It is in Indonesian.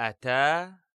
أتى